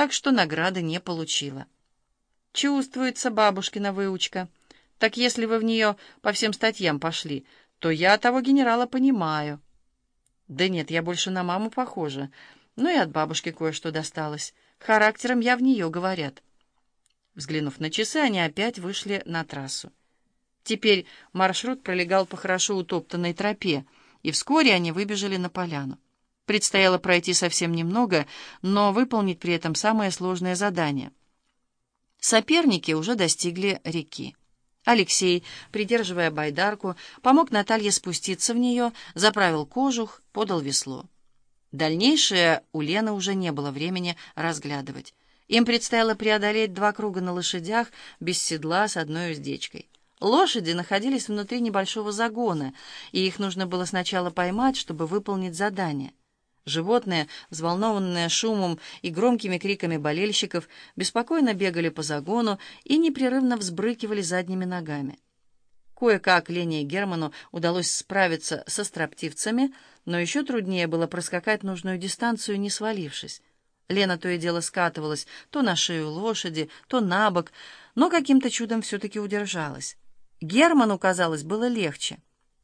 так что награды не получила. Чувствуется бабушкина выучка. Так если вы в нее по всем статьям пошли, то я того генерала понимаю. Да нет, я больше на маму похожа. Ну и от бабушки кое-что досталось. Характером я в нее, говорят. Взглянув на часы, они опять вышли на трассу. Теперь маршрут пролегал по хорошо утоптанной тропе, и вскоре они выбежали на поляну. Предстояло пройти совсем немного, но выполнить при этом самое сложное задание. Соперники уже достигли реки. Алексей, придерживая байдарку, помог Наталье спуститься в нее, заправил кожух, подал весло. Дальнейшее у Лены уже не было времени разглядывать. Им предстояло преодолеть два круга на лошадях, без седла, с одной уздечкой. Лошади находились внутри небольшого загона, и их нужно было сначала поймать, чтобы выполнить задание. Животные, взволнованные шумом и громкими криками болельщиков, беспокойно бегали по загону и непрерывно взбрыкивали задними ногами. Кое-как Лене и Герману удалось справиться со строптивцами, но еще труднее было проскакать нужную дистанцию, не свалившись. Лена то и дело скатывалась то на шею лошади, то на бок, но каким-то чудом все-таки удержалась. Герману, казалось, было легче.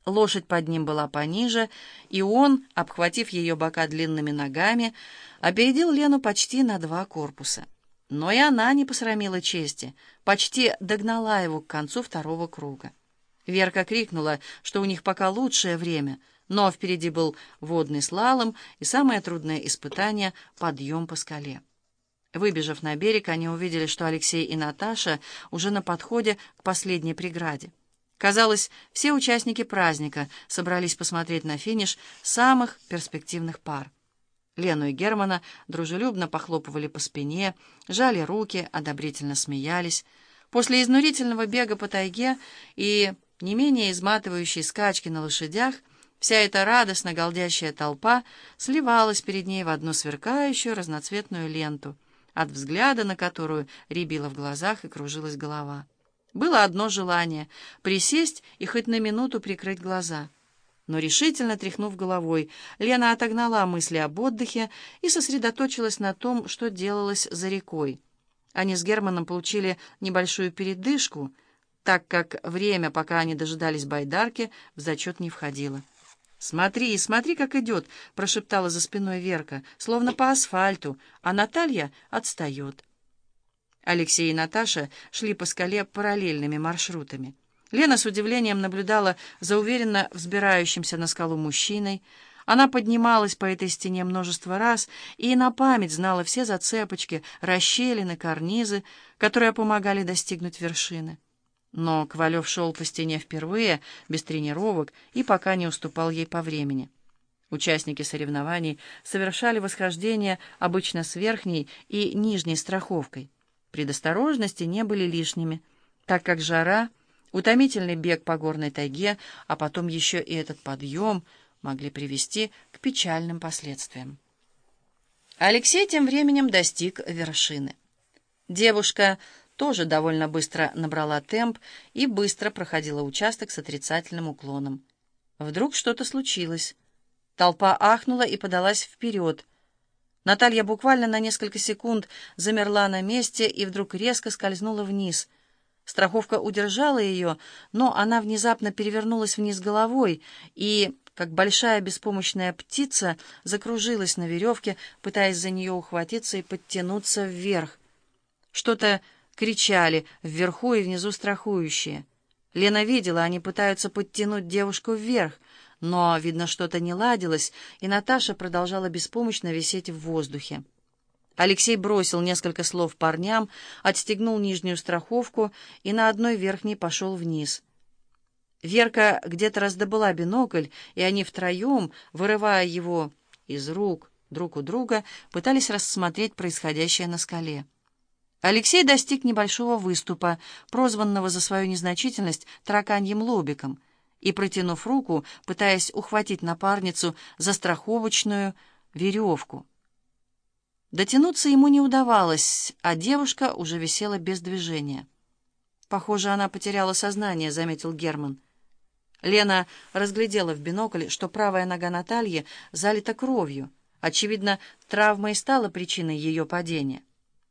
Лошадь под ним была пониже, и он, обхватив ее бока длинными ногами, опередил Лену почти на два корпуса. Но и она не посрамила чести, почти догнала его к концу второго круга. Верка крикнула, что у них пока лучшее время, но впереди был водный слалом и самое трудное испытание — подъем по скале. Выбежав на берег, они увидели, что Алексей и Наташа уже на подходе к последней преграде. Казалось, все участники праздника собрались посмотреть на финиш самых перспективных пар. Лену и Германа дружелюбно похлопывали по спине, жали руки, одобрительно смеялись. После изнурительного бега по тайге и не менее изматывающей скачки на лошадях вся эта радостно голдящая толпа сливалась перед ней в одну сверкающую разноцветную ленту — от взгляда на которую рябило в глазах и кружилась голова. Было одно желание — присесть и хоть на минуту прикрыть глаза. Но решительно тряхнув головой, Лена отогнала мысли об отдыхе и сосредоточилась на том, что делалось за рекой. Они с Германом получили небольшую передышку, так как время, пока они дожидались байдарки, в зачет не входило. «Смотри, смотри, как идет!» — прошептала за спиной Верка, словно по асфальту, а Наталья отстает. Алексей и Наташа шли по скале параллельными маршрутами. Лена с удивлением наблюдала за уверенно взбирающимся на скалу мужчиной. Она поднималась по этой стене множество раз и на память знала все зацепочки, расщелины, карнизы, которые помогали достигнуть вершины. Но Ковалев шел по стене впервые, без тренировок, и пока не уступал ей по времени. Участники соревнований совершали восхождение обычно с верхней и нижней страховкой. Предосторожности не были лишними, так как жара, утомительный бег по горной тайге, а потом еще и этот подъем могли привести к печальным последствиям. Алексей тем временем достиг вершины. Девушка тоже довольно быстро набрала темп и быстро проходила участок с отрицательным уклоном. Вдруг что-то случилось. Толпа ахнула и подалась вперед. Наталья буквально на несколько секунд замерла на месте и вдруг резко скользнула вниз. Страховка удержала ее, но она внезапно перевернулась вниз головой и, как большая беспомощная птица, закружилась на веревке, пытаясь за нее ухватиться и подтянуться вверх. Что-то кричали вверху и внизу страхующие. Лена видела, они пытаются подтянуть девушку вверх, но, видно, что-то не ладилось, и Наташа продолжала беспомощно висеть в воздухе. Алексей бросил несколько слов парням, отстегнул нижнюю страховку и на одной верхней пошел вниз. Верка где-то раздобыла бинокль, и они втроем, вырывая его из рук друг у друга, пытались рассмотреть происходящее на скале. Алексей достиг небольшого выступа, прозванного за свою незначительность тараканьим лобиком, и, протянув руку, пытаясь ухватить напарницу за страховочную веревку. Дотянуться ему не удавалось, а девушка уже висела без движения. «Похоже, она потеряла сознание», — заметил Герман. Лена разглядела в бинокль, что правая нога Натальи залита кровью. Очевидно, травма и стала причиной ее падения.